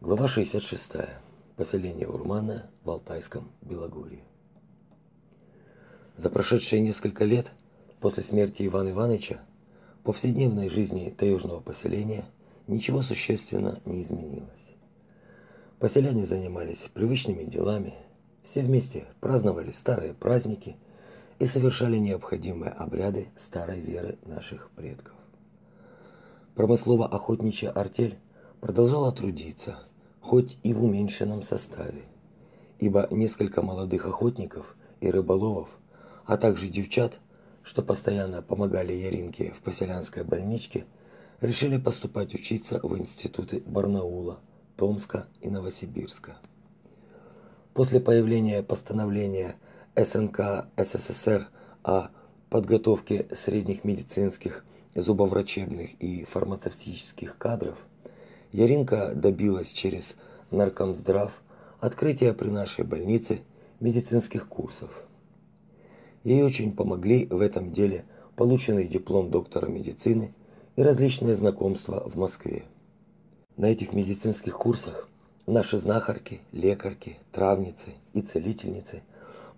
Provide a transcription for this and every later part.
Глава 66. Поселение Урманное в Алтайском Белогорье. За прошедшие несколько лет после смерти Ивана Ивановича в повседневной жизни таежного поселения ничего существенно не изменилось. Поселяне занимались привычными делами, все вместе праздновали старые праздники и совершали необходимые обряды старой веры наших предков. Промыслово-охотничья артель продолжала трудиться, хоть и в уменьшенном составе, ибо несколько молодых охотников и рыболовов, а также девчат, что постоянно помогали Яринке в поселянской больничке, решили поступать учиться в институты Барнаула, Томска и Новосибирска. После появления постановления СНК СССР о подготовке средних медицинских, зубоврачебных и фармацевтических кадров Яринка добилась через Наркомздрав открытия при нашей больнице медицинских курсов. Ей очень помогли в этом деле полученный диплом доктора медицины и различные знакомства в Москве. На этих медицинских курсах наши знахарки, лекарки, травницы и целительницы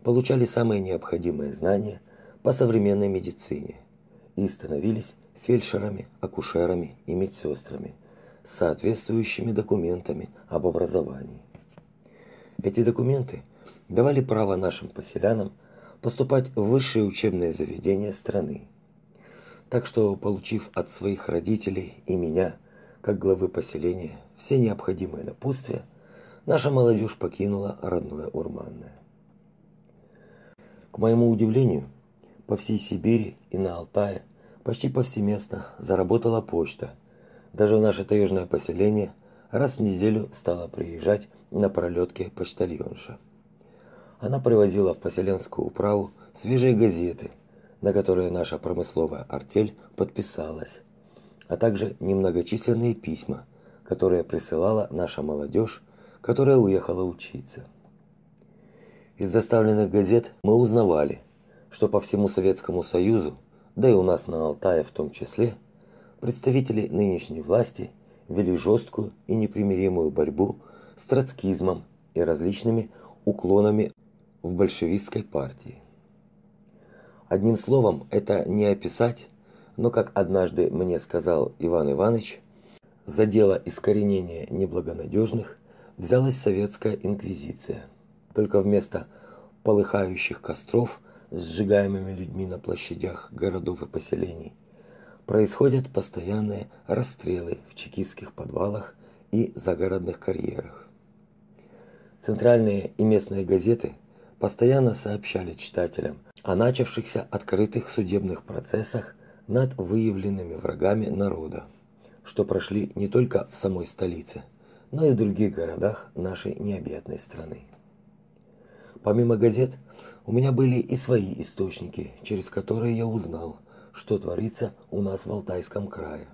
получали самые необходимые знания по современной медицине и становились фельдшерами, акушерами и медсестрами – с соответствующими документами об образовании. Эти документы давали право нашим поселянам поступать в высшие учебные заведения страны. Так что, получив от своих родителей и меня, как главы поселения, все необходимые напутствия, наша молодежь покинула родное Урманное. К моему удивлению, по всей Сибири и на Алтае почти повсеместно заработала почта – даже в наше таежное поселение раз в неделю стала приезжать на пролетке почтальонша. Она привозила в поселенскую управу свежие газеты, на которые наша промысловая артель подписалась, а также немногочисленные письма, которые присылала наша молодежь, которая уехала учиться. Из доставленных газет мы узнавали, что по всему Советскому Союзу, да и у нас на Алтае в том числе, представители нынешней власти вели жесткую и непримиримую борьбу с троцкизмом и различными уклонами в большевистской партии. Одним словом, это не описать, но как однажды мне сказал Иван Иванович, за дело искоренения неблагонадежных взялась советская инквизиция. Только вместо полыхающих костров сжигаемыми людьми на площадях городов и поселений происходят постоянные расстрелы в чекистских подвалах и загородных карьерах. Центральные и местные газеты постоянно сообщали читателям о начавшихся открытых судебных процессах над выявленными врагами народа, что прошли не только в самой столице, но и в других городах нашей необъятной страны. Помимо газет, у меня были и свои источники, через которые я узнал – что творится у нас в Алтайском крае.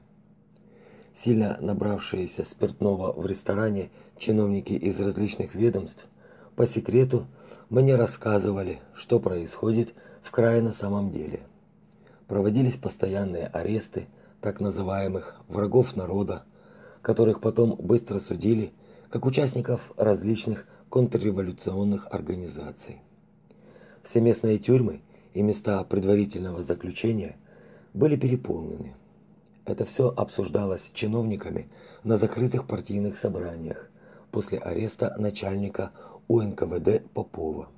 Сильно набравшиеся спиртного в ресторане чиновники из различных ведомств по секрету мне рассказывали, что происходит в крае на самом деле. Проводились постоянные аресты так называемых врагов народа, которых потом быстро судили как участников различных контрреволюционных организаций. Все местные тюрьмы и места предварительного заключения были переполнены. Это все обсуждалось чиновниками на закрытых партийных собраниях после ареста начальника УНКВД Попова.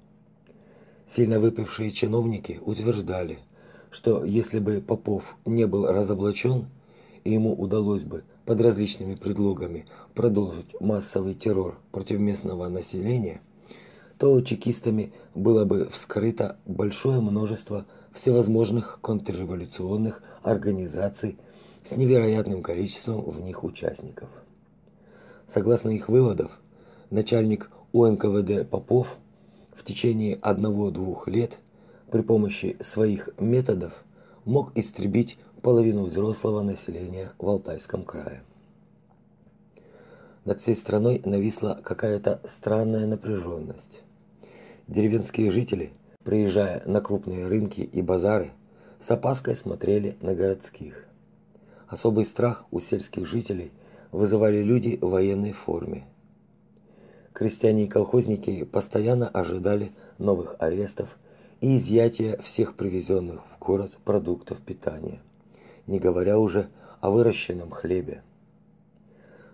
Сильно выпившие чиновники утверждали, что если бы Попов не был разоблачен, и ему удалось бы под различными предлогами продолжить массовый террор против местного населения, то чекистами было бы вскрыто большое множество всевозможных контрреволюционных организаций с невероятным количеством в них участников. Согласно их выводов, начальник УНКВД Попов в течение одного-двух лет при помощи своих методов мог истребить половину взрослого населения в Алтайском крае. Над всей страной нависла какая-то странная напряженность. Деревенские жители – приезжая на крупные рынки и базары, с опаской смотрели на городских. Особый страх у сельских жителей вызывали люди в военной форме, Крестьяне и колхозники постоянно ожидали новых арестов и изъятия всех привезенных в город продуктов питания, не говоря уже о выращенном хлебе.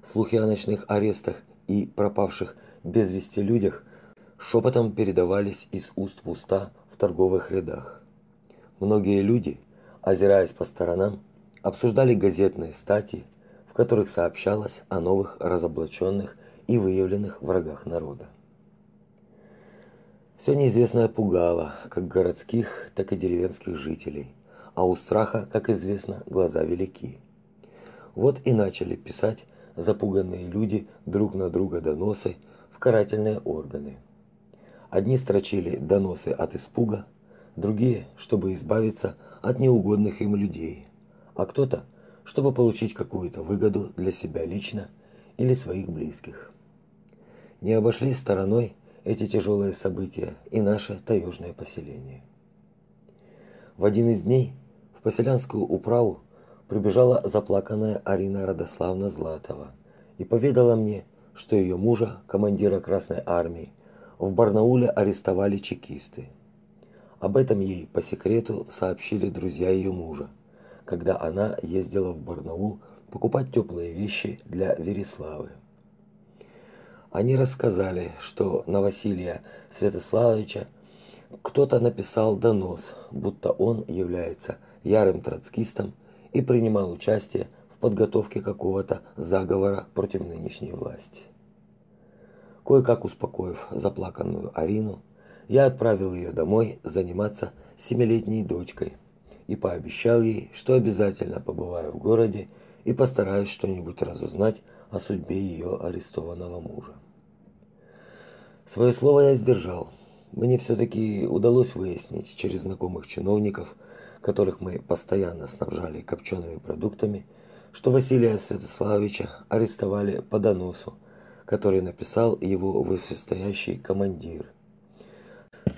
Слухи о ночных арестах и пропавших без вести людях шепотом передавались из уст в уста в торговых рядах. Многие люди, озираясь по сторонам, обсуждали газетные статьи, в которых сообщалось о новых разоблаченных и выявленных врагах народа. Все неизвестное пугало как городских, так и деревенских жителей, а у страха, как известно, глаза велики. Вот и начали писать запуганные люди друг на друга доносы в карательные органы. Одни строчили доносы от испуга, другие, чтобы избавиться от неугодных им людей, а кто-то, чтобы получить какую-то выгоду для себя лично или своих близких. Не обошли стороной эти тяжелые события и наше таежное поселение. В один из дней в поселянскую управу прибежала заплаканная Арина Радославна Златова и поведала мне, что ее мужа, командира Красной армии, в Барнауле арестовали чекисты. Об этом ей по секрету сообщили друзья ее мужа, когда она ездила в Барнаул покупать теплые вещи для Вереславы. Они рассказали, что на Василия Святославовича кто-то написал донос, будто он является ярым троцкистом и принимал участие в подготовке какого-то заговора против нынешней власти. Кое-как успокоив заплаканную Арину, я отправил ее домой заниматься семилетней дочкой и пообещал ей, что обязательно побываю в городе и постараюсь что-нибудь разузнать о судьбе ее арестованного мужа. Свое слово я сдержал. Мне все-таки удалось выяснить через знакомых чиновников, которых мы постоянно снабжали копчеными продуктами, что Василия Святославовича арестовали по доносу, который написал его вышестоящий командир.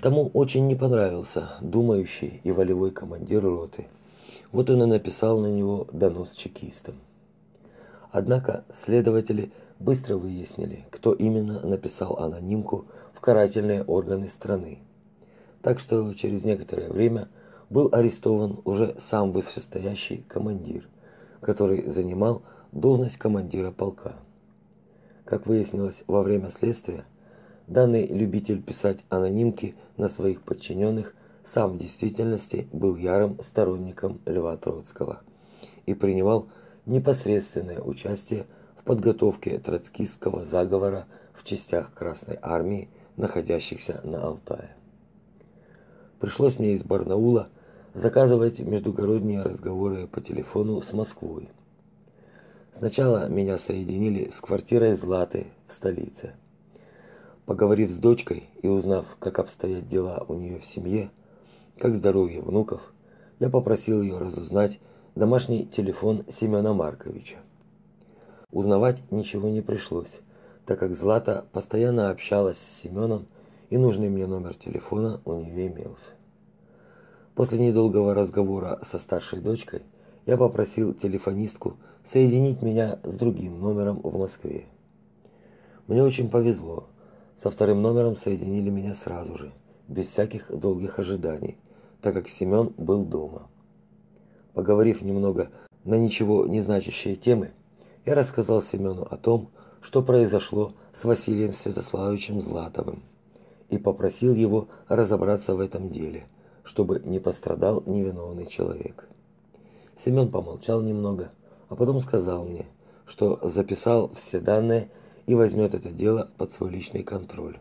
Тому очень не понравился думающий и волевой командир роты. Вот он и написал на него донос чекистам. Однако следователи быстро выяснили, кто именно написал анонимку в карательные органы страны. Так что через некоторое время был арестован уже сам вышестоящий командир, который занимал должность командира полка. Как выяснилось во время следствия, данный любитель писать анонимки на своих подчиненных сам в действительности был ярым сторонником Льва Троцкого и принимал непосредственное участие в подготовке троцкистского заговора в частях Красной армии, находящихся на Алтае. Пришлось мне из Барнаула заказывать междугородние разговоры по телефону с Москвой. Сначала меня соединили с квартирой Златы в столице. Поговорив с дочкой и узнав, как обстоят дела у нее в семье, как здоровье внуков, я попросил ее разузнать домашний телефон Семена Марковича. Узнавать ничего не пришлось, так как Злата постоянно общалась с Семеном, и нужный мне номер телефона у нее имелся. После недолгого разговора со старшей дочкой я попросил телефонистку соединить меня с другим номером в Москве. Мне очень повезло. Со вторым номером соединили меня сразу же, без всяких долгих ожиданий, так как Семен был дома. Поговорив немного на ничего не значащие темы, я рассказал Семену о том, что произошло с Василием Святославовичем Златовым, и попросил его разобраться в этом деле, чтобы не пострадал невиновный человек. Семен помолчал немного, а потом сказал мне, что записал все данные и возьмет это дело под свой личный контроль.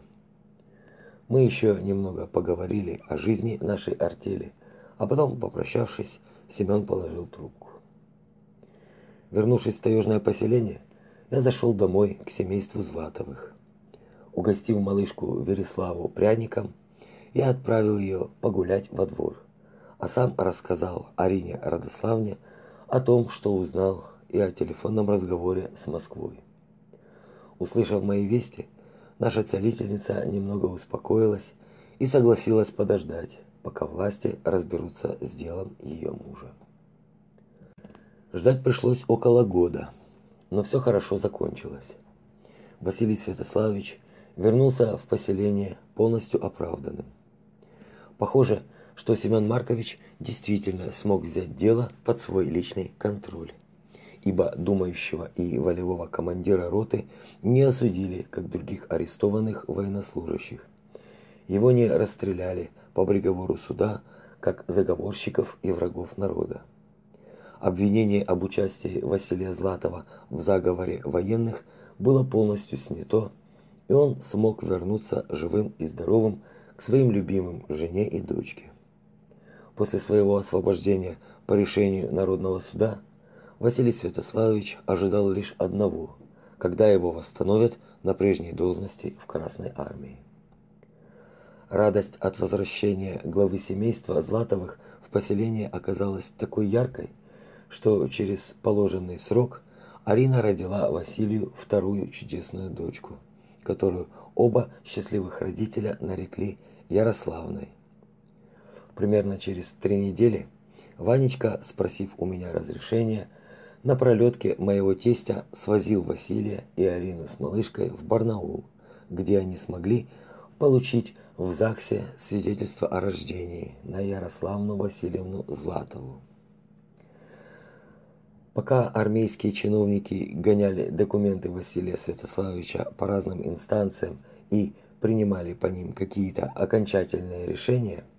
Мы еще немного поговорили о жизни нашей артели, а потом, попрощавшись, Семен положил трубку. Вернувшись в таежное поселение, я зашел домой к семейству Златовых. Угостив малышку Вереславу пряником, я отправил ее погулять во двор, а сам рассказал Арине Радославне о том, что узнал и о телефонном разговоре с Москвой. Услышав мои вести, наша целительница немного успокоилась и согласилась подождать, пока власти разберутся с делом ее мужа. Ждать пришлось около года, но все хорошо закончилось. Василий Святославович вернулся в поселение полностью оправданным. Похоже, что Семен Маркович действительно смог взять дело под свой личный контроль, ибо думающего и волевого командира роты не осудили, как других арестованных военнослужащих. Его не расстреляли по приговору суда, как заговорщиков и врагов народа. Обвинение об участии Василия Златова в заговоре военных было полностью снято, и он смог вернуться живым и здоровым к своим любимым жене и дочке. После своего освобождения по решению Народного суда Василий Святославович ожидал лишь одного, когда его восстановят на прежней должности в Красной армии. Радость от возвращения главы семейства Златовых в поселение оказалась такой яркой, что через положенный срок Арина родила Василию вторую чудесную дочку, которую оба счастливых родителя нарекли Ярославной. Примерно через три недели Ванечка, спросив у меня разрешения, на пролетке моего тестя свозил Василия и Арину с малышкой в Барнаул, где они смогли получить в ЗАГСе свидетельство о рождении на Ярославну Васильевну Златову. Пока армейские чиновники гоняли документы Василия Святославовича по разным инстанциям и принимали по ним какие-то окончательные решения –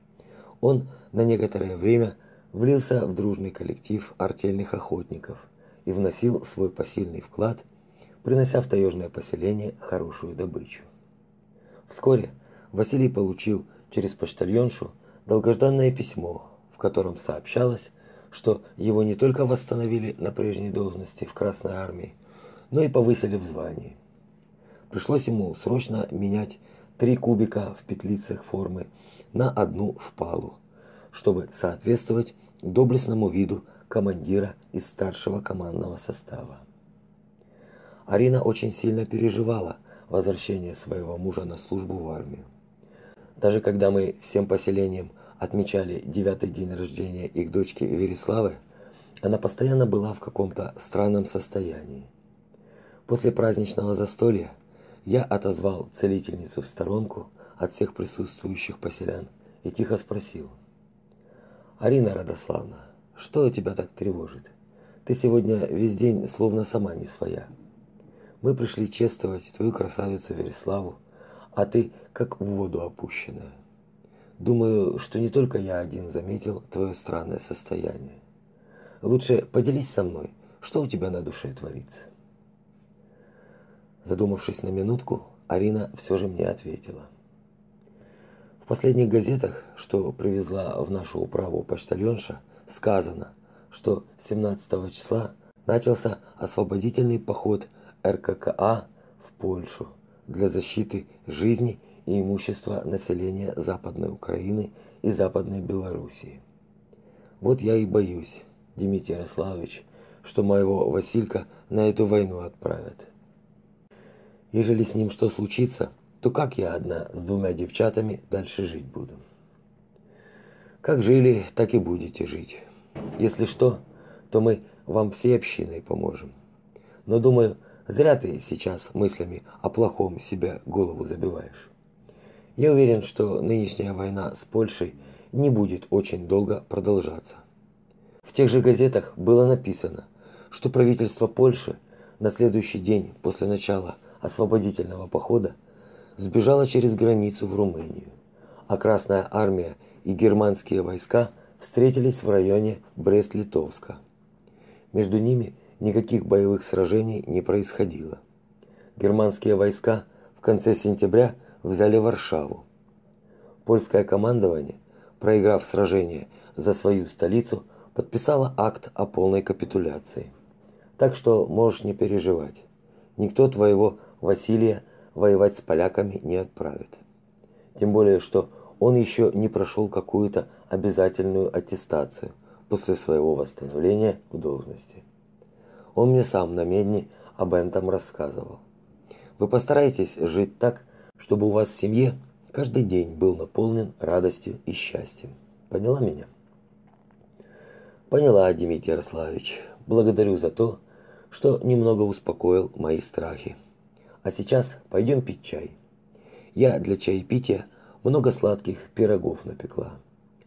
он на некоторое время влился в дружный коллектив артельных охотников и вносил свой посильный вклад, принося в таежное поселение хорошую добычу. Вскоре Василий получил через почтальоншу долгожданное письмо, в котором сообщалось, что его не только восстановили на прежней должности в Красной армии, но и повысили в звании. Пришлось ему срочно менять три кубика в петлицах формы на одну шпалу, чтобы соответствовать доблестному виду командира из старшего командного состава. Арина очень сильно переживала возвращение своего мужа на службу в армию. Даже когда мы всем поселением отмечали девятый день рождения их дочки Вереславы, она постоянно была в каком-то странном состоянии. После праздничного застолья я отозвал целительницу в сторонку от всех присутствующих поселян и тихо спросил: "Арина Радославна, что тебя так тревожит? Ты сегодня весь день словно сама не своя. Мы пришли чествовать твою красавицу Вереславу, а ты как в воду опущенная. Думаю, что не только я один заметил твое странное состояние. Лучше поделись со мной, что у тебя на душе творится?" Задумавшись на минутку, Арина все же мне ответила: последних газетах, что привезла в нашу управу почтальонша, сказано, что 17 числа начался освободительный поход РККА в Польшу для защиты жизни и имущества населения Западной Украины и Западной Белоруссии. Вот я и боюсь, Дмитрий Ярославович, что моего Василька на эту войну отправят. Ежели с ним что случится, то как я одна с двумя девчатами дальше жить буду? Как жили, так и будете жить. Если что, то мы вам всей общиной поможем. Но думаю, зря ты сейчас мыслями о плохом себя голову забиваешь. Я уверен, что нынешняя война с Польшей не будет очень долго продолжаться. В тех же газетах было написано, что правительство Польши на следующий день после начала освободительного похода сбежала через границу в Румынию, а Красная армия и германские войска встретились в районе Брест-Литовска. Между ними никаких боевых сражений не происходило. Германские войска в конце сентября взяли Варшаву. Польское командование, проиграв сражение за свою столицу, подписало акт о полной капитуляции. Так что можешь не переживать. Никто твоего Василия воевать с поляками не отправит. Тем более, что он еще не прошел какую-то обязательную аттестацию после своего восстановления в должности. Он мне сам на медне об этом рассказывал. Вы постарайтесь жить так, чтобы у вас в семье каждый день был наполнен радостью и счастьем. Поняла меня? Поняла, Дмитрий Ярославович. Благодарю за то, что немного успокоил мои страхи. А сейчас пойдем пить чай. я для чаепития много сладких пирогов напекла,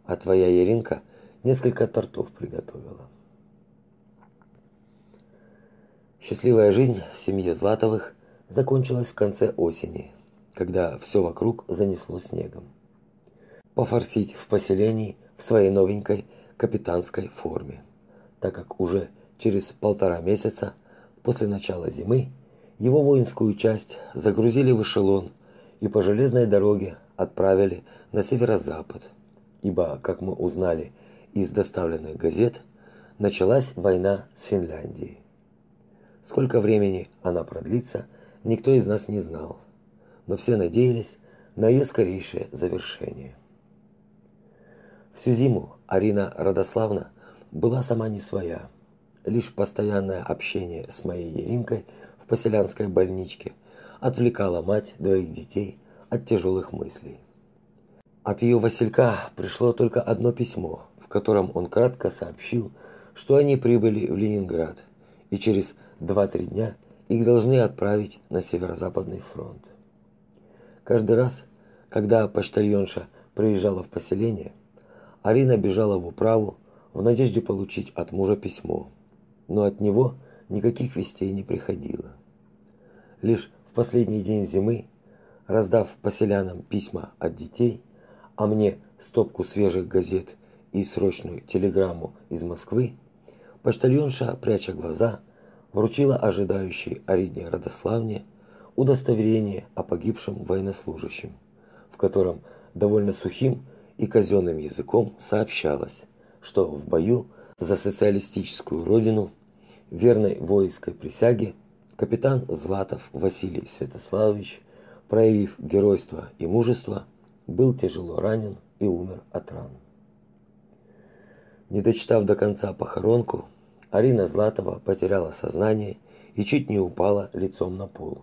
а твоя Еринка несколько тортов приготовила. Счастливая жизнь в семье Златовых закончилась в конце осени, когда все вокруг занесло снегом. Пофорсить в поселении в своей новенькой капитанской форме, так как уже через полтора месяца после начала зимы его воинскую часть загрузили в эшелон и по железной дороге отправили на северо-запад, ибо, как мы узнали из доставленных газет, началась война с Финляндией. Сколько времени она продлится, никто из нас не знал, но все надеялись на ее скорейшее завершение. Всю зиму Арина Радославна была сама не своя. Лишь постоянное общение с моей Еринкой поселянской больничке отвлекало мать двоих детей от тяжелых мыслей. От ее Василька пришло только одно письмо, в котором он кратко сообщил, что они прибыли в Ленинград и через 2-3 дня их должны отправить на северо-западный фронт. Каждый раз, когда почтальонша приезжала в поселение, Арина бежала в управу в надежде получить от мужа письмо, но от него никаких вестей не приходило. Лишь в последний день зимы, раздав поселянам письма от детей, а мне стопку свежих газет и срочную телеграмму из Москвы, почтальонша, пряча глаза, вручила ожидающей Арине Родославне удостоверение о погибшем военнослужащем, в котором довольно сухим и казенным языком сообщалось, что в бою за социалистическую родину верной воинской присяге капитан Златов Василий Святославович, проявив геройство и мужество, был тяжело ранен и умер от ран. Не дочитав до конца похоронку, Арина Златова потеряла сознание и чуть не упала лицом на пол.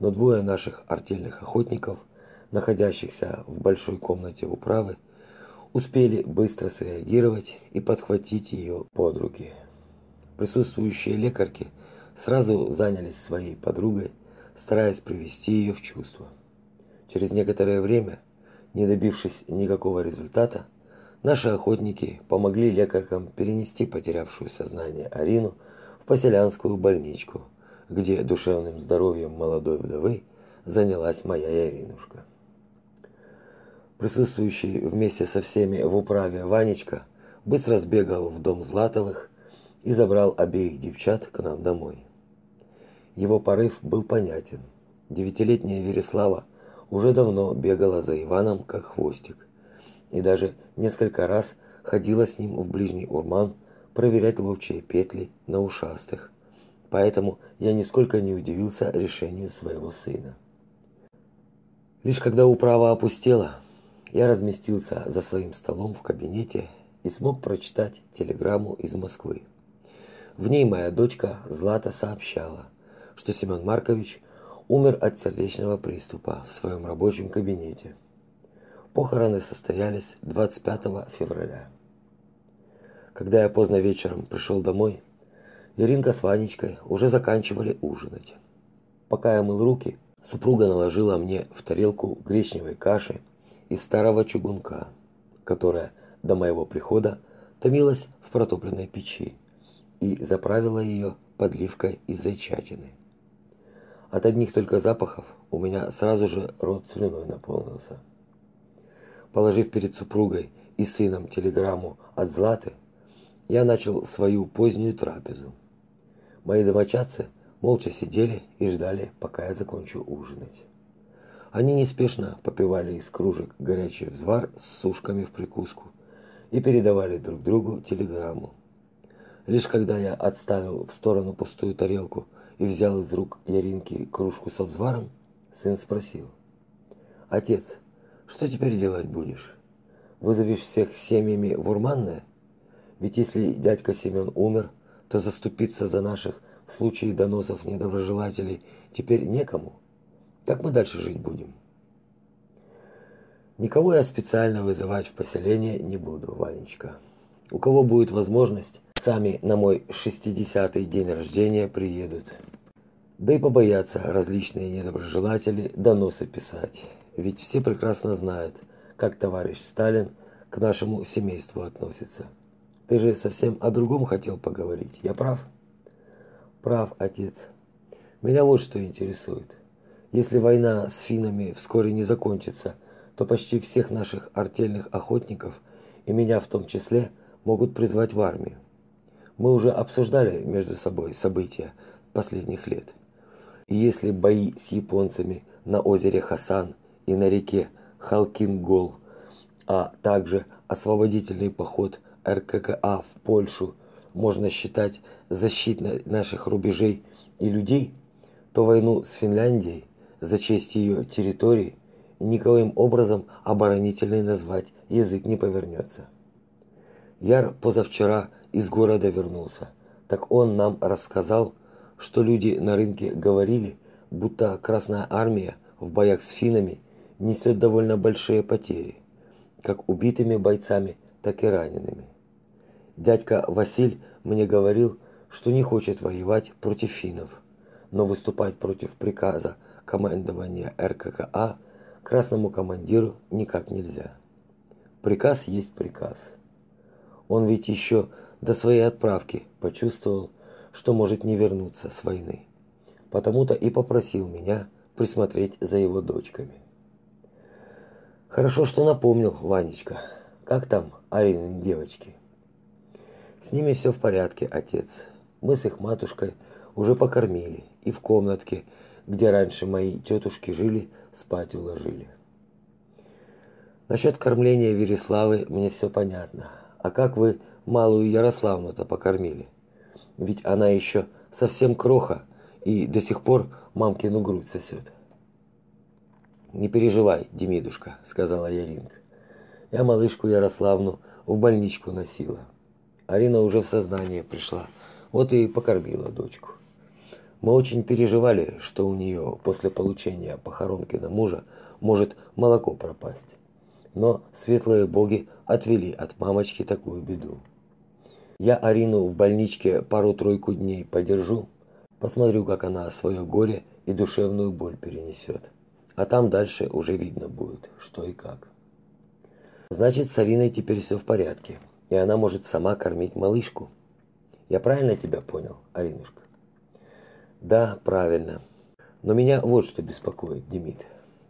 Но двое наших артельных охотников, находящихся в большой комнате управы, успели быстро среагировать и подхватить ее под руки. Присутствующие лекарки сразу занялись своей подругой, стараясь привести ее в чувство. Через некоторое время, не добившись никакого результата, Наши охотники помогли лекаркам перенести потерявшую сознание Арину в поселянскую больничку, где душевным здоровьем молодой вдовы занялась моя Иринушка. Присутствующий вместе со всеми в управе Ванечка быстро сбегал в дом Златовых и забрал обеих девчат к нам домой. Его порыв был понятен. Девятилетняя Вереслава уже давно бегала за Иваном как хвостик и даже несколько раз ходила с ним в ближний урман проверять ловчие петли на ушастых. Поэтому я нисколько не удивился решению своего сына. Лишь когда управа опустела, я разместился за своим столом в кабинете и смог прочитать телеграмму из Москвы. В ней моя дочка Злата сообщала, что Семен Маркович умер от сердечного приступа в своем рабочем кабинете. Похороны состоялись 25 февраля. Когда я поздно вечером пришел домой, Иринка с Ванечкой уже заканчивали ужинать. Пока я мыл руки, супруга наложила мне в тарелку гречневой каши из старого чугунка, которая до моего прихода томилась в протопленной печи, и заправила ее подливкой из зайчатины. От одних только запахов у меня сразу же рот слюной наполнился. Положив перед супругой и сыном телеграмму от Златы, я начал свою позднюю трапезу. Мои домочадцы молча сидели и ждали, пока я закончу ужинать. Они неспешно попивали из кружек горячий взвар с сушками в прикуску и передавали друг другу телеграмму. Лишь когда я отставил в сторону пустую тарелку и взял из рук Яринки кружку со взваром, сын спросил: "Отец, что теперь делать будешь? Вызовешь всех семьями в Урманное? Ведь если дядька Семен умер, то заступиться за наших в случае доносов недоброжелателей теперь некому. Как мы дальше жить будем? Никого я специально вызывать в поселение не буду, Ванечка. У кого будет возможность, сами на мой шестидесятый день рождения приедут. Да и побоятся различные недоброжелатели доносы писать ведь все прекрасно знают, как товарищ Сталин к нашему семейству относится. Ты же совсем о другом хотел поговорить. Я прав? Прав, отец. Меня вот что интересует. Если война с финнами вскоре не закончится, то почти всех наших артельных охотников, и меня в том числе, могут призвать в армию. Мы уже обсуждали между собой события последних лет. И если бои с японцами на озере Хасан и на реке Халкингол, а также освободительный поход РККА в Польшу можно считать защитой наших рубежей и людей, то войну с Финляндией за честь ее территории никоим образом оборонительной назвать язык не повернется. Яр позавчера из города вернулся. Так он нам рассказал, что люди на рынке говорили, будто Красная армия в боях с финнами несет довольно большие потери, как убитыми бойцами, так и ранеными. Дядька Василь мне говорил, что не хочет воевать против финнов, но выступать против приказа командования РККА красному командиру никак нельзя. Приказ есть приказ. Он ведь еще до своей отправки почувствовал, что может не вернуться с войны. Потому-то и попросил меня присмотреть за его дочками. Хорошо, что напомнил, Ванечка. Как там Арины девочки? С ними все в порядке, отец. Мы с их матушкой уже покормили и в комнатке, где раньше мои тетушки жили, спать уложили. Насчет кормления Вереславы мне все понятно. А как вы малую Ярославну-то покормили? Ведь она еще совсем кроха и до сих пор мамкину грудь сосет. Не переживай, Демидушка, сказала Яринка. Я малышку Ярославну в больничку носила. Арина уже в сознание пришла. Вот и покормила дочку. Мы очень переживали, что у нее после получения похоронки на мужа может молоко пропасть. Но светлые боги отвели от мамочки такую беду. Я Арину в больничке пару-тройку дней подержу, посмотрю, как она свое горе и душевную боль перенесет. А там дальше уже видно будет, что и как. Значит, с Ариной теперь все в порядке и она может сама кормить малышку. Я правильно тебя понял, Аринушка? Да, правильно. Но меня вот что беспокоит, Демид.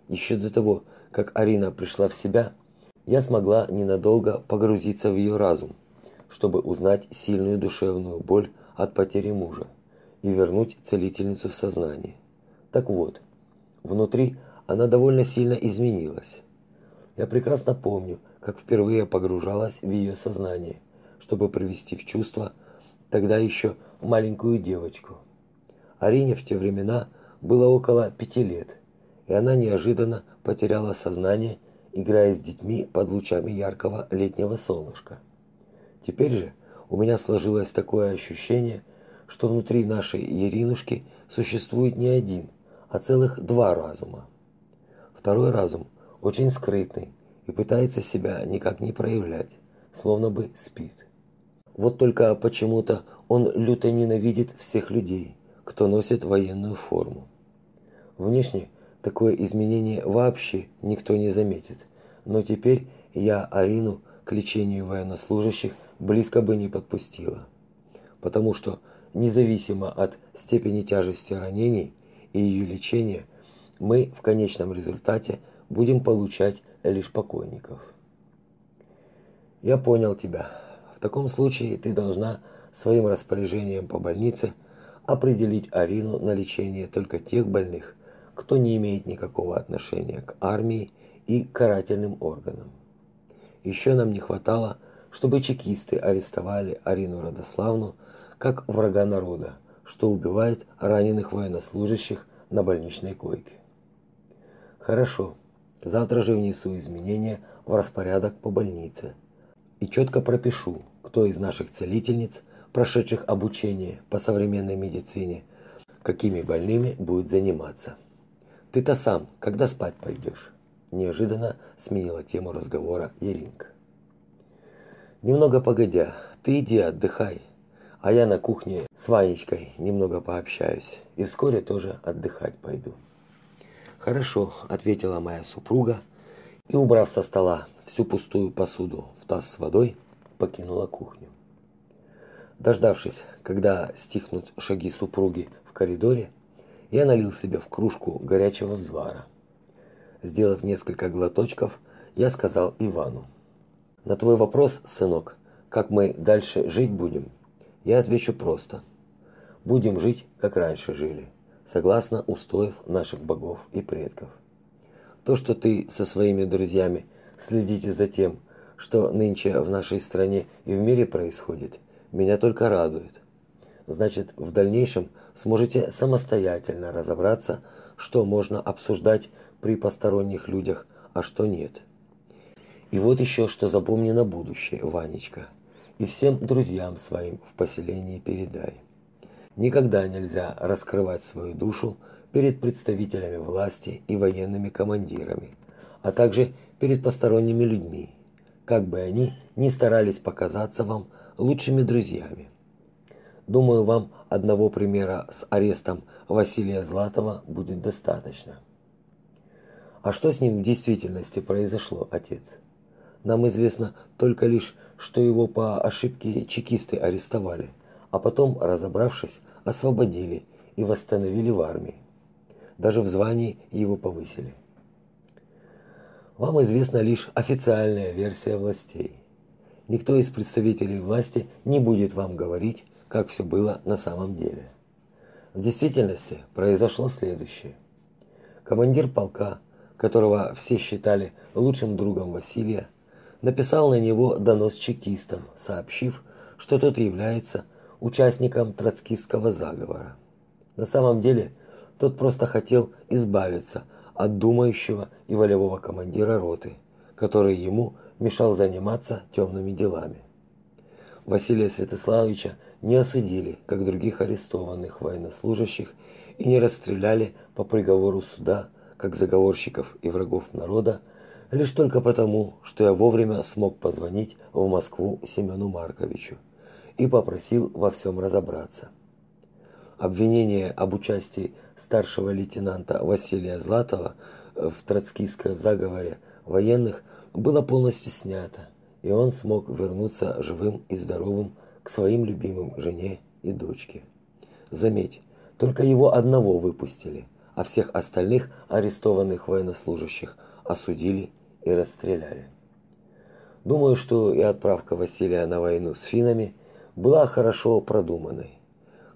Еще до того, как Арина пришла в себя, я смогла ненадолго погрузиться в ее разум, чтобы узнать сильную душевную боль от потери мужа и вернуть целительницу в сознание. Так вот, внутри она довольно сильно изменилась. Я прекрасно помню, как впервые погружалась в ее сознание, чтобы привести в чувство тогда еще маленькую девочку. Арине в те времена было около пяти лет, и она неожиданно потеряла сознание, играя с детьми под лучами яркого летнего солнышка. Теперь же у меня сложилось такое ощущение, что внутри нашей Еринушки существует не один, а целых два разума. Второй разум очень скрытный, и пытается себя никак не проявлять, словно бы спит. Вот только почему-то он люто ненавидит всех людей, кто носит военную форму. Внешне такое изменение вообще никто не заметит, но теперь я Арину к лечению военнослужащих близко бы не подпустила, потому что независимо от степени тяжести ранений и ее лечения, мы в конечном результате будем получать лишь покойников. Я понял тебя. В таком случае ты должна своим распоряжением по больнице определить Арину на лечение только тех больных, кто не имеет никакого отношения к армии и карательным органам. Еще нам не хватало, чтобы чекисты арестовали Арину Родославну как врага народа, что убивает раненых военнослужащих на больничной койке. Хорошо. Завтра же внесу изменения в распорядок по больнице и четко пропишу, кто из наших целительниц, прошедших обучение по современной медицине, какими больными будет заниматься. Ты-то сам, когда спать пойдешь? Неожиданно сменила тему разговора Еринка. Немного погодя, ты иди отдыхай, а я на кухне с Ванечкой немного пообщаюсь и вскоре тоже отдыхать пойду. Хорошо, ответила моя супруга и, убрав со стола всю пустую посуду в таз с водой, покинула кухню. Дождавшись, когда стихнут шаги супруги в коридоре, я налил себе в кружку горячего взвара. Сделав несколько глоточков, я сказал Ивану: "На твой вопрос, сынок, как мы дальше жить будем, я отвечу просто: будем жить, как раньше жили, согласно устоев наших богов и предков. То, что ты со своими друзьями следите за тем, что нынче в нашей стране и в мире происходит, меня только радует. Значит, в дальнейшем сможете самостоятельно разобраться, что можно обсуждать при посторонних людях, а что нет. И вот еще что запомни на будущее, Ванечка, и всем друзьям своим в поселении передай. Никогда нельзя раскрывать свою душу перед представителями власти и военными командирами, а также перед посторонними людьми, как бы они ни старались показаться вам лучшими друзьями. Думаю, вам одного примера с арестом Василия Златова будет достаточно. А что с ним в действительности произошло, отец? Нам известно только лишь, что его по ошибке чекисты арестовали, а потом, разобравшись, освободили и восстановили в армии. Даже в звании его повысили. Вам известна лишь официальная версия властей. Никто из представителей власти не будет вам говорить, как все было на самом деле. В действительности произошло следующее. Командир полка, которого все считали лучшим другом Василия, написал на него донос чекистам, сообщив, что тот является участником троцкистского заговора. На самом деле, тот просто хотел избавиться от думающего и волевого командира роты, который ему мешал заниматься темными делами. Василия Святославовича не осудили, как других арестованных военнослужащих, и не расстреляли по приговору суда, как заговорщиков и врагов народа, лишь только потому, что я вовремя смог позвонить в Москву Семену Марковичу и попросил во всем разобраться. Обвинение об участии старшего лейтенанта Василия Златова в троцкистском заговоре военных было полностью снято, и он смог вернуться живым и здоровым к своим любимым жене и дочке. Заметь, только его одного выпустили, а всех остальных арестованных военнослужащих осудили и расстреляли. Думаю, что и отправка Василия на войну с финнами была хорошо продуманной.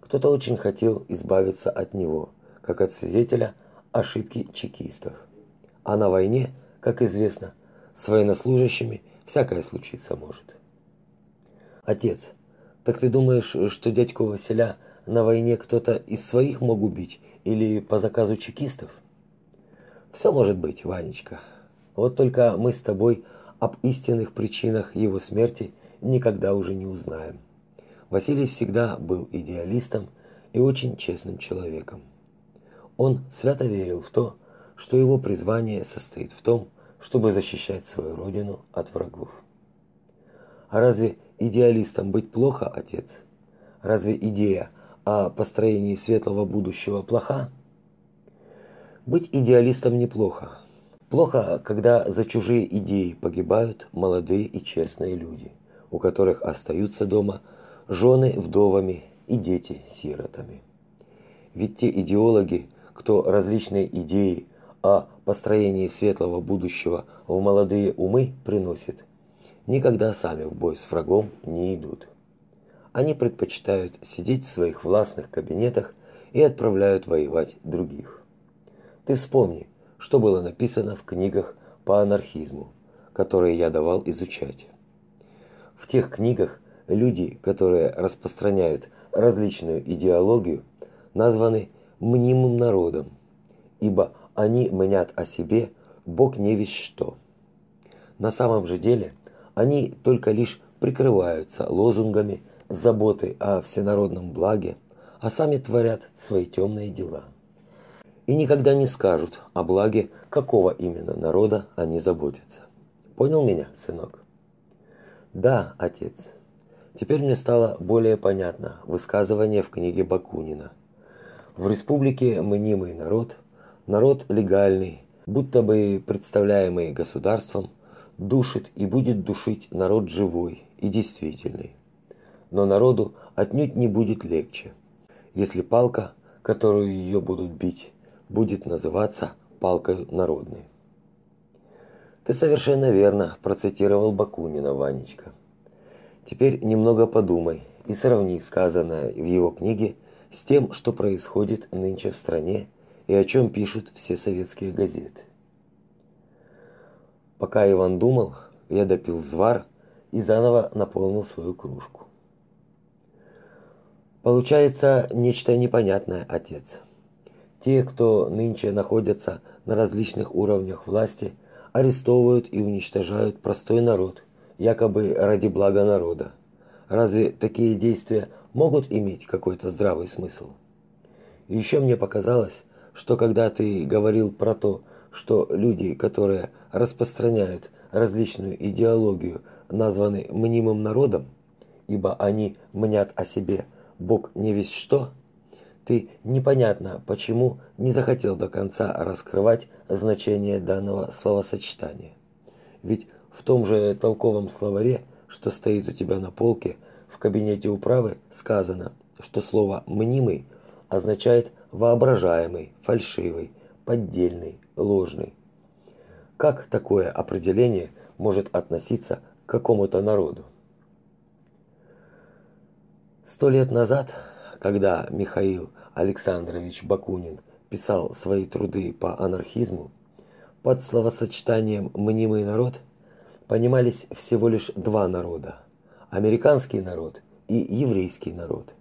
Кто-то очень хотел избавиться от него, как от свидетеля ошибки чекистов. А на войне, как известно, с военнослужащими всякое случиться может. Отец, так ты думаешь, что дядьку Василя на войне кто-то из своих мог убить или по заказу чекистов? Все может быть, Ванечка. Вот только мы с тобой об истинных причинах его смерти никогда уже не узнаем. Василий всегда был идеалистом и очень честным человеком. Он свято верил в то, что его призвание состоит в том, чтобы защищать свою родину от врагов. А разве идеалистам быть плохо, отец? Разве идея о построении светлого будущего плоха? Быть идеалистом неплохо. Плохо, когда за чужие идеи погибают молодые и честные люди, у которых остаются дома жены вдовами и дети сиротами. Ведь те идеологи, кто различные идеи о построении светлого будущего в молодые умы приносит, никогда сами в бой с врагом не идут. Они предпочитают сидеть в своих властных кабинетах и отправляют воевать других. Ты вспомни, что было написано в книгах по анархизму, которые я давал изучать. В тех книгах люди, которые распространяют различную идеологию, названы мнимым народом, ибо они мнят о себе Бог не весь что. На самом же деле они только лишь прикрываются лозунгами заботы о всенародном благе, а сами творят свои темные дела. И никогда не скажут о благе какого именно народа они заботятся. Понял меня, сынок? Да, отец. Теперь мне стало более понятно высказывание в книге Бакунина. В республике мнимый народ народ легальный, будто бы представляемый государством, душит и будет душить народ живой и действительный. Но народу отнюдь не будет легче, если палка, которую ее будут бить, будет называться палкой народной. Ты совершенно верно процитировал Бакунина, Ванечка. Теперь немного подумай и сравни сказанное в его книге с тем, что происходит нынче в стране и о чем пишут все советские газеты. Пока Иван думал, я допил звар и заново наполнил свою кружку. Получается нечто непонятное, отец. Те, кто нынче находятся на различных уровнях власти, арестовывают и уничтожают простой народ, якобы ради блага народа. Разве такие действия могут иметь какой-то здравый смысл? И еще мне показалось, что когда ты говорил про то, что люди, которые распространяют различную идеологию, названы мнимым народом, ибо они мнят о себе Бог не весь что, ты непонятно почему не захотел до конца раскрывать значение данного словосочетания. Ведь в том же толковом словаре, что стоит у тебя на полке в кабинете управы, сказано, что слово мнимый означает воображаемый, фальшивый, поддельный, ложный. Как такое определение может относиться к какому-то народу? Сто лет назад, когда Михаил Александрович Бакунин писал свои труды по анархизму, под словосочетанием «мнимый народ» понимались всего лишь два народа – американский народ и еврейский народ,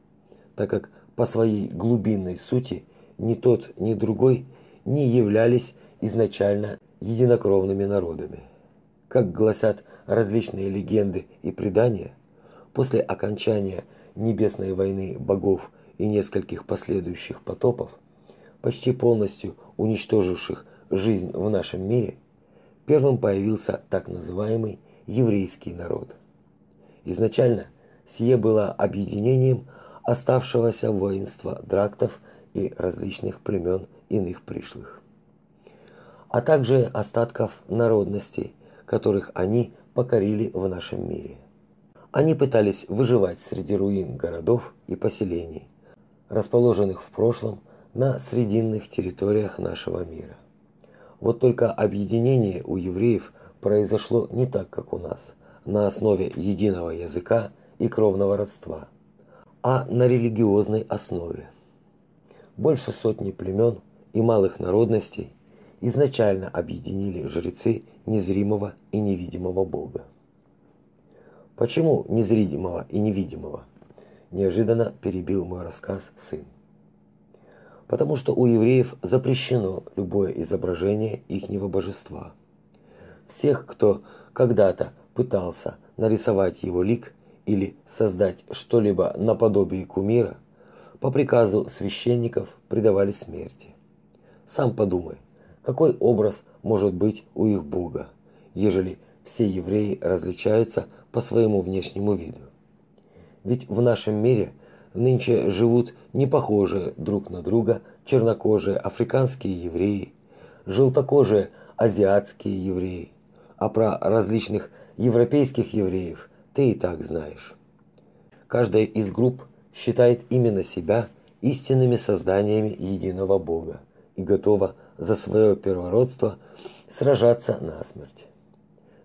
так как по своей глубинной сути ни тот, ни другой не являлись изначально единокровными народами. Как гласят различные легенды и предания, после окончания небесной войны богов и нескольких последующих потопов, почти полностью уничтоживших жизнь в нашем мире, первым появился так называемый еврейский народ. Изначально сие было объединением оставшегося воинства драктов и различных племен иных пришлых а также остатков народностей, которых они покорили в нашем мире. Они пытались выживать среди руин городов и поселений, расположенных в прошлом на срединных территориях нашего мира. Вот только объединение у евреев произошло не так, как у нас, на основе единого языка и кровного родства, а на религиозной основе. Больше сотни племен и малых народностей – изначально объединили жрецы незримого и невидимого Бога. Почему незримого и невидимого? Неожиданно перебил мой рассказ сын. Потому что у евреев запрещено любое изображение ихнего божества. Всех, кто когда-то пытался нарисовать его лик или создать что-либо наподобие кумира, по приказу священников предавали смерти. Сам подумай, какой образ может быть у их Бога, ежели все евреи различаются по своему внешнему виду? Ведь в нашем мире нынче живут не похожие друг на друга чернокожие африканские евреи, желтокожие азиатские евреи, а про различных европейских евреев ты и так знаешь. Каждая из групп считает именно себя истинными созданиями единого Бога и готова за свое первородство сражаться насмерть.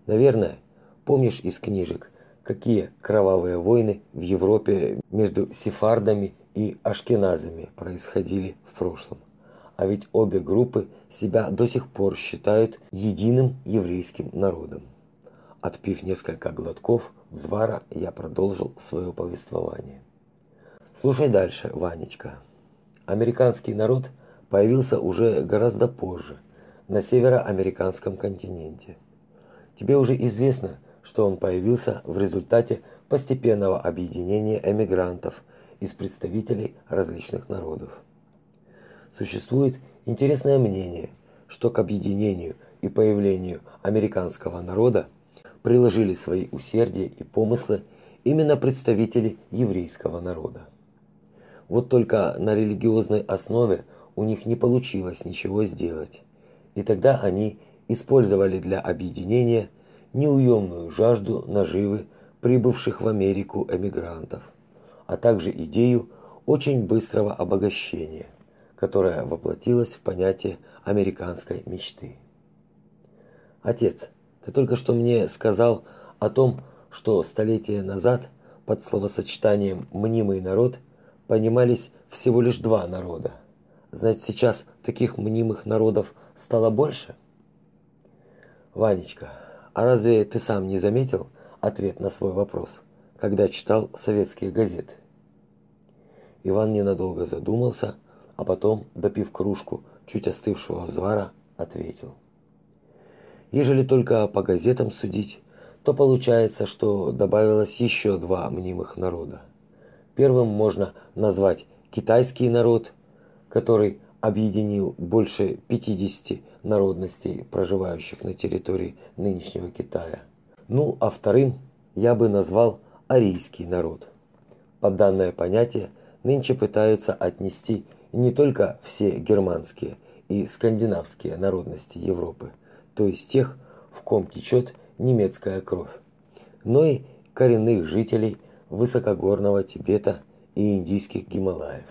Наверное, помнишь из книжек, какие кровавые войны в Европе между сефардами и ашкеназами происходили в прошлом. А ведь обе группы себя до сих пор считают единым еврейским народом. Отпив несколько глотков взвара, я продолжил свое повествование. Слушай дальше, Ванечка. Американский народ – появился уже гораздо позже, на североамериканском континенте. Тебе уже известно, что он появился в результате постепенного объединения эмигрантов из представителей различных народов. Существует интересное мнение, что к объединению и появлению американского народа приложили свои усердия и помыслы именно представители еврейского народа. Вот только на религиозной основе у них не получилось ничего сделать. И тогда они использовали для объединения неуемную жажду наживы прибывших в Америку эмигрантов, а также идею очень быстрого обогащения, которая воплотилась в понятие американской мечты. Отец, ты только что мне сказал о том, что столетия назад под словосочетанием мнимый народ понимались всего лишь два народа. Значит, сейчас таких мнимых народов стало больше? Ванечка, а разве ты сам не заметил ответ на свой вопрос, когда читал советские газеты? Иван ненадолго задумался, а потом, допив кружку чуть остывшего взвара, ответил: Ежели только по газетам судить, то получается, что добавилось еще два мнимых народа. Первым можно назвать китайский народ, который объединил больше 50 народностей, проживающих на территории нынешнего Китая. Ну, а вторым я бы назвал арийский народ. Под данное понятие нынче пытаются отнести не только все германские и скандинавские народности Европы, то есть тех, в ком течет немецкая кровь, но и коренных жителей высокогорного Тибета и индийских Гималаев.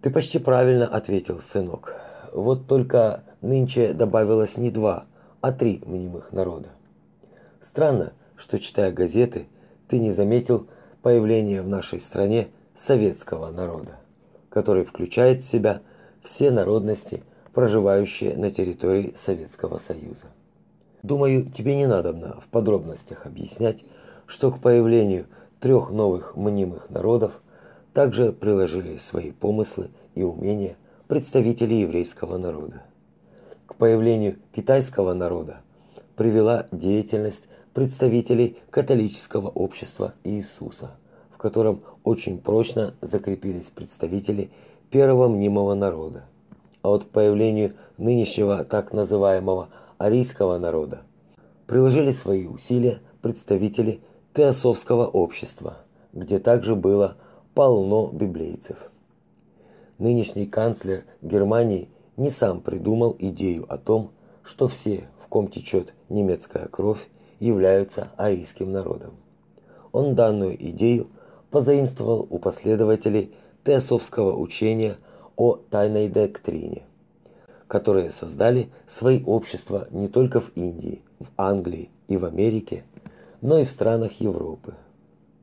Ты почти правильно ответил, сынок. Вот только нынче добавилось не два, а три мнимых народа. Странно, что читая газеты, ты не заметил появления в нашей стране советского народа, который включает в себя все народности, проживающие на территории Советского Союза. Думаю, тебе не надо в подробностях объяснять, что к появлению трех новых мнимых народов также приложили свои помыслы и умения представители еврейского народа. К появлению китайского народа привела деятельность представителей католического общества Иисуса, в котором очень прочно закрепились представители первого мнимого народа. А вот к нынешнего так называемого арийского народа приложили свои усилия представители теософского общества, где также было полно библейцев. Нынешний канцлер Германии не сам придумал идею о том, что все, в ком течет немецкая кровь, являются арийским народом. Он данную идею позаимствовал у последователей теософского учения о тайной доктрине, которые создали свои общества не только в Индии, в Англии и в Америке, но и в странах Европы.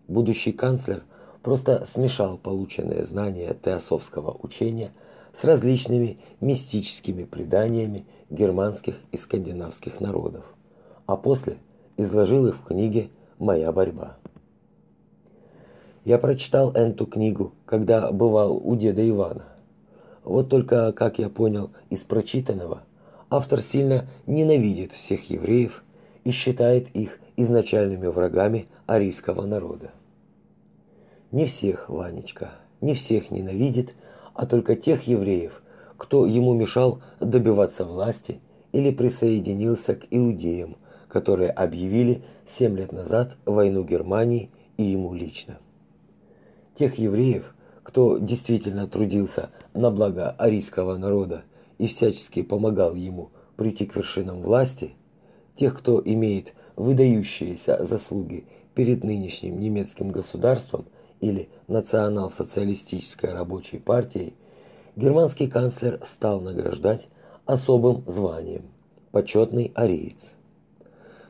Будущий канцлер просто смешал полученные знания теософского учения с различными мистическими преданиями германских и скандинавских народов, а после изложил их в книге Моя борьба. Я прочитал эту книгу, когда бывал у деда Ивана. Вот только, как я понял из прочитанного, автор сильно ненавидит всех евреев и считает их изначальными врагами арийского народа. Не всех, Ванечка, не всех ненавидит, а только тех евреев, кто ему мешал добиваться власти или присоединился к иудеям, которые объявили семь лет назад войну Германии и ему лично. Тех евреев, кто действительно трудился на благо арийского народа и всячески помогал ему прийти к вершинам власти, тех, кто имеет выдающиеся заслуги перед нынешним немецким государством – или национал-социалистической рабочей партией, германский канцлер стал награждать особым званием почетный ариец.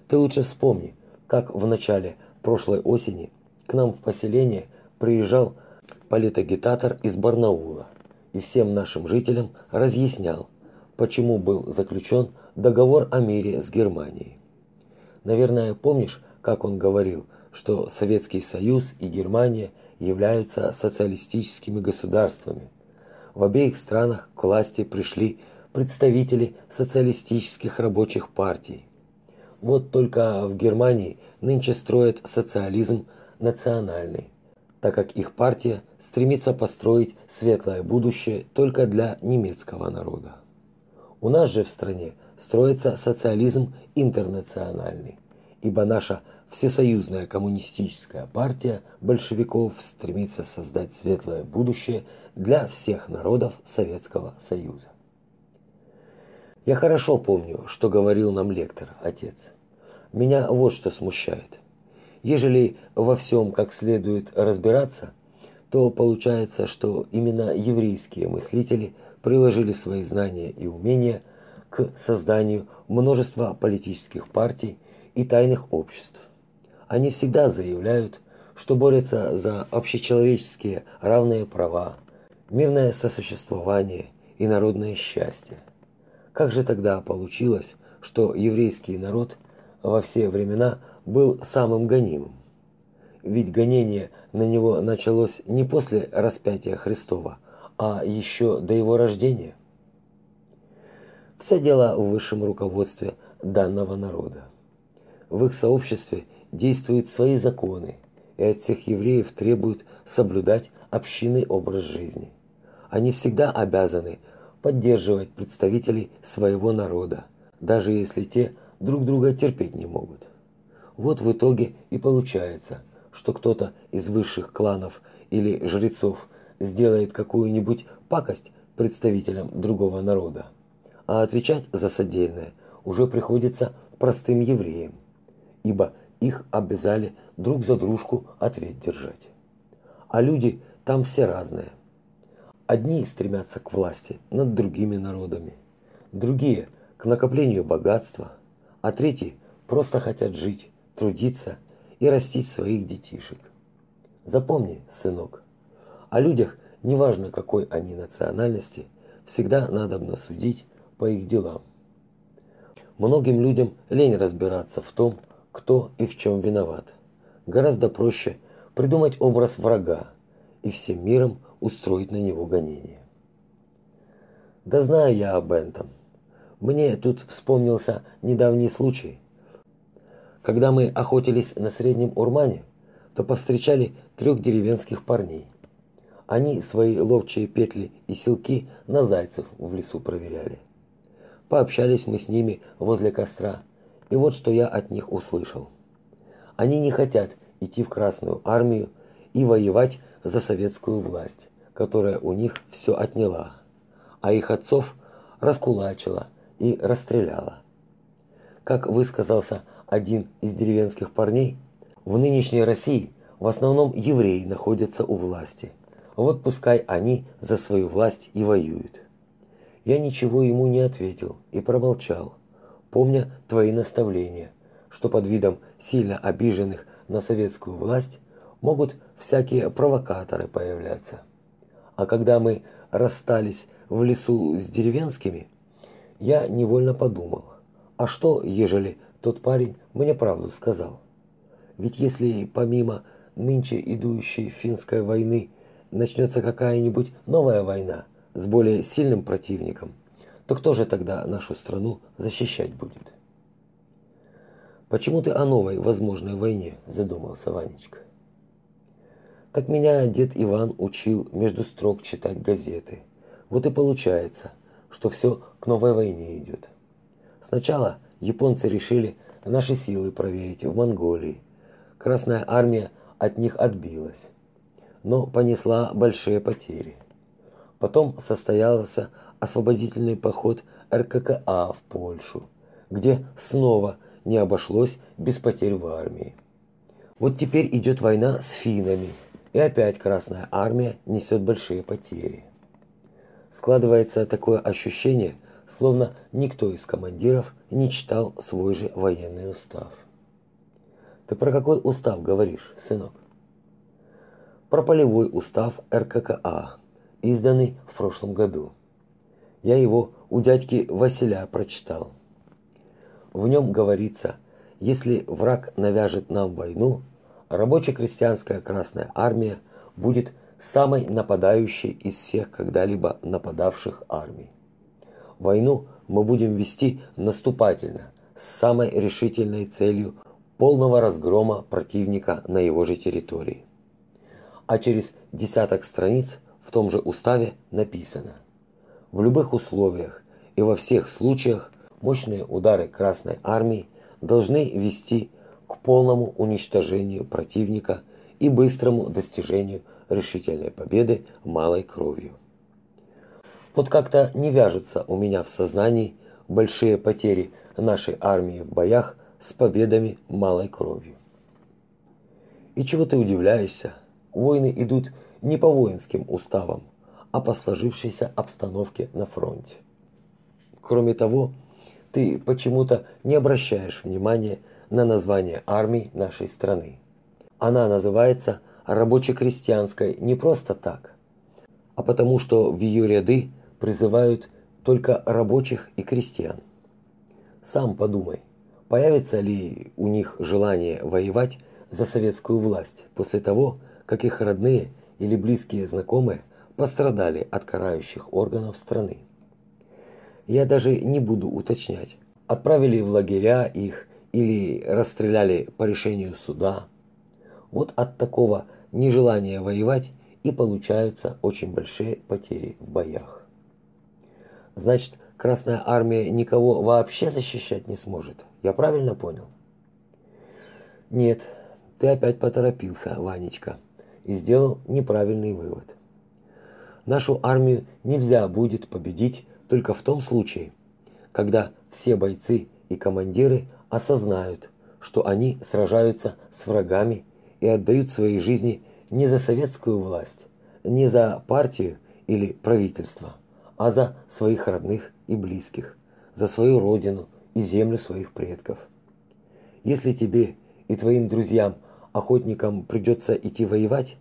Ты лучше вспомни, как в начале прошлой осени к нам в поселение приезжал политагитатор из Барнаула и всем нашим жителям разъяснял, почему был заключен договор о мире с Германией. Наверное, помнишь, как он говорил – что Советский Союз и Германия являются социалистическими государствами. В обеих странах к власти пришли представители социалистических рабочих партий. Вот только в Германии нынче строят социализм национальный, так как их партия стремится построить светлое будущее только для немецкого народа. У нас же в стране строится социализм интернациональный, ибо наша Всесоюзная коммунистическая партия большевиков стремится создать светлое будущее для всех народов Советского Союза. Я хорошо помню, что говорил нам лектор, отец. Меня вот что смущает. Ежели во всем как следует разбираться, то получается, что именно еврейские мыслители приложили свои знания и умения к созданию множества политических партий и тайных обществ. Они всегда заявляют, что борются за общечеловеческие равные права, мирное сосуществование и народное счастье. Как же тогда получилось, что еврейский народ во все времена был самым гонимым? Ведь гонение на него началось не после распятия Христова, а еще до его рождения. Все дело в высшем руководстве данного народа. В их сообществе действуют свои законы, и от всех евреев требуют соблюдать общинный образ жизни. Они всегда обязаны поддерживать представителей своего народа, даже если те друг друга терпеть не могут. Вот в итоге и получается, что кто-то из высших кланов или жрецов сделает какую-нибудь пакость представителям другого народа, а отвечать за содеянное уже приходится простым евреям, ибо их обязали друг за дружку ответ держать. А люди там все разные. Одни стремятся к власти над другими народами, другие к накоплению богатства, а третьи просто хотят жить, трудиться и растить своих детишек. Запомни, сынок, о людях, неважно какой они национальности, всегда надобно судить по их делам. Многим людям лень разбираться в том, кто и в чем виноват. Гораздо проще придумать образ врага и всем миром устроить на него гонение. Да знаю я об этом. Мне тут вспомнился недавний случай. Когда мы охотились на Среднем Урмане, то повстречали трех деревенских парней. Они свои ловчие петли и силки на зайцев в лесу проверяли. Пообщались мы с ними возле костра, и вот что я от них услышал. Они не хотят идти в Красную армию и воевать за советскую власть, которая у них все отняла, а их отцов раскулачила и расстреляла. Как высказался один из деревенских парней, в нынешней России в основном евреи находятся у власти. Вот пускай они за свою власть и воюют. Я ничего ему не ответил и промолчал, помня твои наставления, что под видом сильно обиженных на советскую власть могут всякие провокаторы появляться. А когда мы расстались в лесу с деревенскими, я невольно подумал, а что, ежели тот парень мне правду сказал? Ведь если помимо нынче идущей финской войны начнется какая-нибудь новая война с более сильным противником, то кто же тогда нашу страну защищать будет? Почему ты о новой возможной войне задумался, Ванечка? Так меня дед Иван учил между строк читать газеты. Вот и получается, что все к новой войне идет. Сначала японцы решили наши силы проверить в Монголии. Красная армия от них отбилась, но понесла большие потери. Потом состоялся освободительный поход РККА в Польшу, где снова не обошлось без потерь в армии. Вот теперь идет война с финнами, и опять Красная армия несет большие потери. Складывается такое ощущение, словно никто из командиров не читал свой же военный устав. Ты про какой устав говоришь, сынок? Про полевой устав РККА, изданный в прошлом году. Я его у дядьки Василя прочитал. В нем говорится, если враг навяжет нам войну, рабоче-крестьянская Красная армия будет самой нападающей из всех когда-либо нападавших армий. Войну мы будем вести наступательно, с самой решительной целью полного разгрома противника на его же территории. А через десяток страниц в том же уставе написано – в любых условиях и во всех случаях мощные удары Красной армии должны вести к полному уничтожению противника и быстрому достижению решительной победы малой кровью. Вот как-то не вяжутся у меня в сознании большие потери нашей армии в боях с победами малой кровью. И чего ты удивляешься? Войны идут не по воинским уставам, а по сложившейся обстановке на фронте. Кроме того, ты почему-то не обращаешь внимания на название армии нашей страны. Она называется рабоче-крестьянской не просто так, а потому что в ее ряды призывают только рабочих и крестьян. Сам подумай, появится ли у них желание воевать за советскую власть после того, как их родные или близкие знакомые пострадали от карающих органов страны. Я даже не буду уточнять, отправили в лагеря их или расстреляли по решению суда. Вот от такого нежелания воевать и получаются очень большие потери в боях. Значит, Красная армия никого вообще защищать не сможет. Я правильно понял? Нет, ты опять поторопился, Ванечка, и сделал неправильный вывод. Нашу армию нельзя будет победить только в том случае, когда все бойцы и командиры осознают, что они сражаются с врагами и отдают свои жизни не за советскую власть, не за партию или правительство, а за своих родных и близких, за свою родину и землю своих предков. Если тебе и твоим друзьям, охотникам придется идти воевать,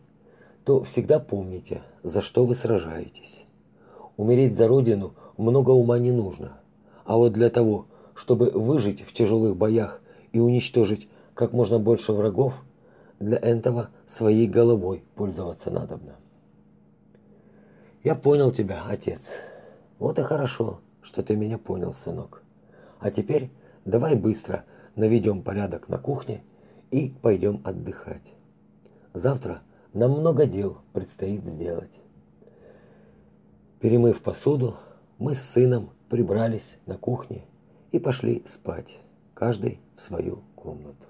то всегда помните, за что вы сражаетесь. Умереть за родину много ума не нужно, а вот для того, чтобы выжить в тяжелых боях и уничтожить как можно больше врагов, для этого своей головой пользоваться надобно. Я понял тебя, отец. Вот и хорошо, что ты меня понял, сынок. А теперь давай быстро наведем порядок на кухне и пойдем отдыхать. Завтра нам много дел предстоит сделать. Перемыв посуду, мы с сыном прибрались на кухне и пошли спать, каждый в свою комнату.